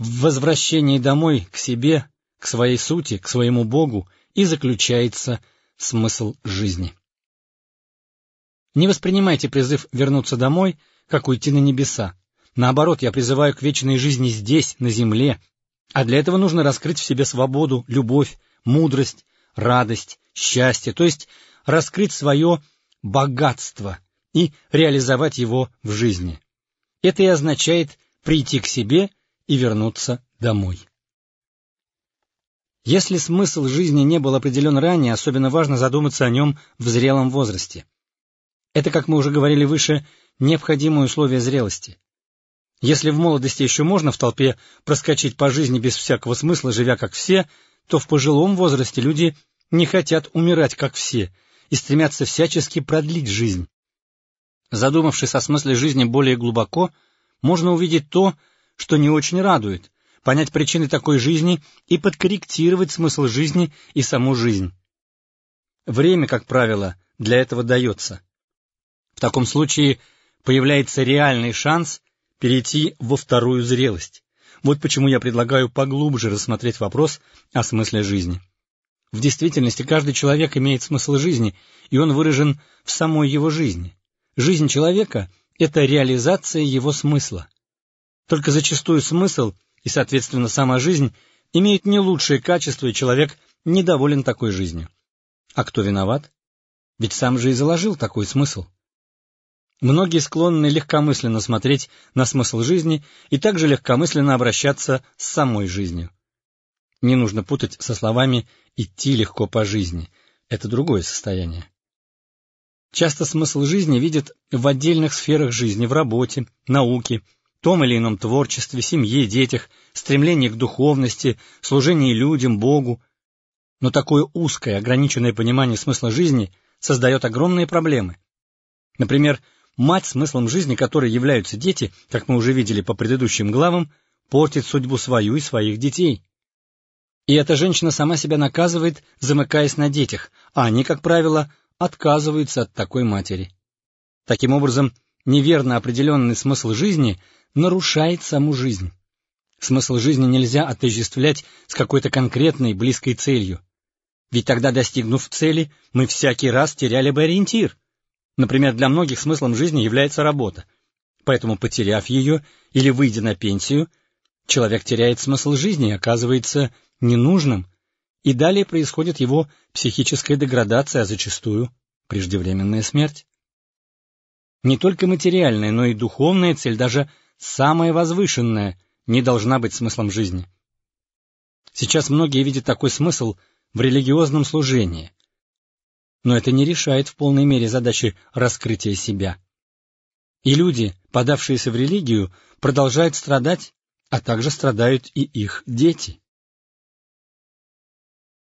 В возвращении домой к себе, к своей сути, к своему Богу и заключается смысл жизни. Не воспринимайте призыв вернуться домой, как уйти на небеса. Наоборот, я призываю к вечной жизни здесь, на земле, а для этого нужно раскрыть в себе свободу, любовь, мудрость, радость, счастье, то есть раскрыть свое богатство и реализовать его в жизни. Это и означает прийти к себе и вернуться домой. Если смысл жизни не был определен ранее, особенно важно задуматься о нем в зрелом возрасте. Это, как мы уже говорили выше, необходимое условие зрелости. Если в молодости еще можно в толпе проскочить по жизни без всякого смысла, живя как все, то в пожилом возрасте люди не хотят умирать как все и стремятся всячески продлить жизнь. Задумавшись о смысле жизни более глубоко, можно увидеть то, что не очень радует, понять причины такой жизни и подкорректировать смысл жизни и саму жизнь. Время, как правило, для этого дается. В таком случае появляется реальный шанс перейти во вторую зрелость. Вот почему я предлагаю поглубже рассмотреть вопрос о смысле жизни. В действительности каждый человек имеет смысл жизни, и он выражен в самой его жизни. Жизнь человека — это реализация его смысла. Только зачастую смысл и, соответственно, сама жизнь имеют не лучшие качества, и человек недоволен такой жизнью. А кто виноват? Ведь сам же и заложил такой смысл. Многие склонны легкомысленно смотреть на смысл жизни и также легкомысленно обращаться с самой жизнью. Не нужно путать со словами «идти легко по жизни». Это другое состояние. Часто смысл жизни видят в отдельных сферах жизни, в работе, науке, том или ином творчестве, семье, детях, стремлении к духовности, служении людям, Богу. Но такое узкое, ограниченное понимание смысла жизни создает огромные проблемы. Например, Мать, смыслом жизни которой являются дети, как мы уже видели по предыдущим главам, портит судьбу свою и своих детей. И эта женщина сама себя наказывает, замыкаясь на детях, а они, как правило, отказываются от такой матери. Таким образом, неверно определенный смысл жизни нарушает саму жизнь. Смысл жизни нельзя отождествлять с какой-то конкретной близкой целью. Ведь тогда, достигнув цели, мы всякий раз теряли бы ориентир. Например, для многих смыслом жизни является работа. Поэтому, потеряв ее или выйдя на пенсию, человек теряет смысл жизни и оказывается ненужным, и далее происходит его психическая деградация, а зачастую преждевременная смерть. Не только материальная, но и духовная цель, даже самая возвышенная, не должна быть смыслом жизни. Сейчас многие видят такой смысл в религиозном служении, но это не решает в полной мере задачи раскрытия себя. И люди, подавшиеся в религию, продолжают страдать, а также страдают и их дети.